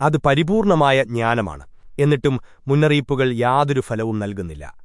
അത് പരിപൂർണമായ ജ്ഞാനമാണ്. എന്നിട്ടും മുന്നറിയിപ്പുകൾ യാതൊരു ഫലവും നൽകുന്നില്ല.